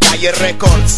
Calle Records.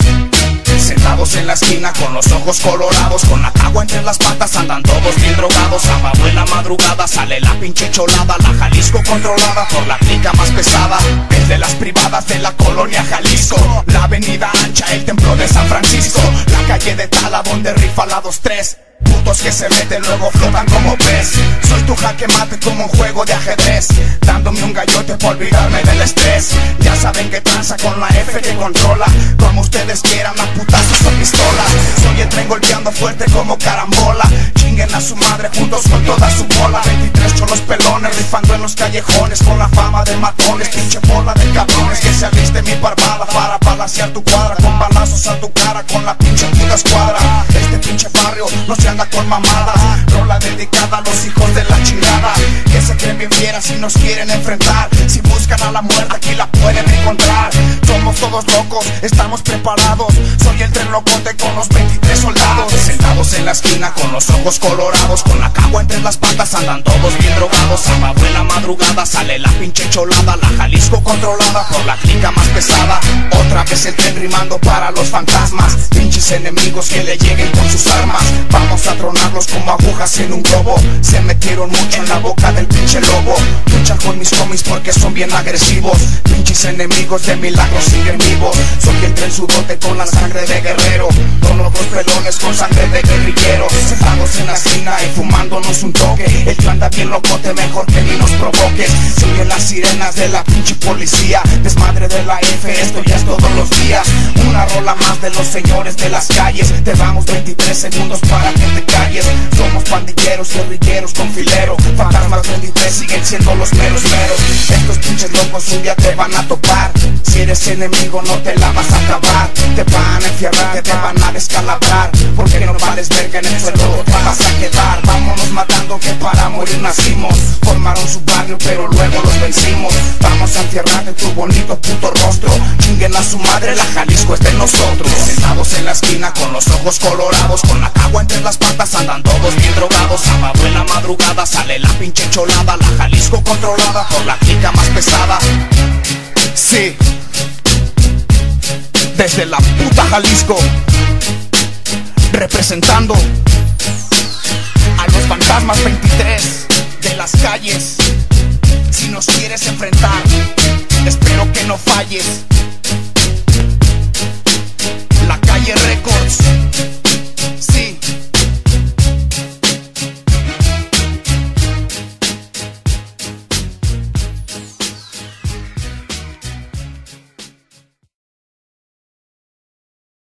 Sentados en la esquina con los ojos colorados Con la cagua entre las patas andan todos bien drogados. Sábado en la madrugada sale la pinche cholada La Jalisco controlada por la clica más pesada. Desde las privadas de la colonia Jalisco La avenida ancha, el templo de San Francisco La calle de Tala donde rifa la 2-3 Putos que se meten luego flotan como pez. Soy tu jaque mate como un juego de ajedrez. Dándome un gallote por olvidarme del estrés. Ya saben que tranza con la F que controla. Como ustedes quieran, a putazos o pistolas. Soy el tren golpeando fuerte como carambola. Chinguen a su madre juntos con toda su bola. 23 cholos pelones rifando en los callejones Con la fama de matones, pinche bola de cabrones Que se aliste mi barbada para balancear tu cuadra Con balazos a tu cara con la pinche puta escuadra pinche barrio no se anda con mamadas Rola dedicada a los hijos de la chingada. Que se creen bien fieras si nos quieren enfrentar Si buscan a la muerte aquí la pueden encontrar. Somos todos locos, estamos preparados. Soy el tren locote con los 23 soldados. Sentados en la esquina con los ojos colorados Con la cagua entre las patas andan todos bien drogados madrugada sale la pinche cholada La Jalisco controlada por la clica más pesada. Otra vez el tren rimando para los fantasmas Pinches enemigos que le lleguen con sus armas. Vamos a tronarlos como agujas en un globo Se metieron mucho en la boca del pinche lobo. Lucha con mis homies porque son bien agresivos Pinches enemigos de milagros siguen vivos. Soy el tren sudote con la sangre de guerrero Con ojos pelones con sangre de guerrillero En la esquina y fumándonos un toque. El que anda bien locote mejor que ni nos provoques Soy en las sirenas de la pinche policía. Desmadre de la F, esto ya es todos los días. Una rola más de los señores de las calles. Te damos 23 segundos para que te calles. Somos pandilleros, guerrilleros con filero. Fantasmas 23 siguen siendo los meros meros. Estos pinches locos un día te van a topar Si eres enemigo no te la vas a acabar. Te van a encerrar, te van a descalabrar. Porque no vales verga en el suelo te vas a quedar. Vámonos matando que para morir nacimos. Formaron su barrio pero luego los vencimos. Vamos a encerrarte tu bonito puto rostro. Chinguen a su madre, la Jalisco es de nosotros. Sentados en la esquina con los ojos colorados. Con la cagua entre las patas andan todos bien drogados. Sábado en la madrugada sale la pinche cholada. La Jalisco controlada por la clica más pesada. Sí la puta Jalisco. Representando a los fantasmas 23 de las calles. Si nos quieres enfrentar, espero que no falles. La calle Records.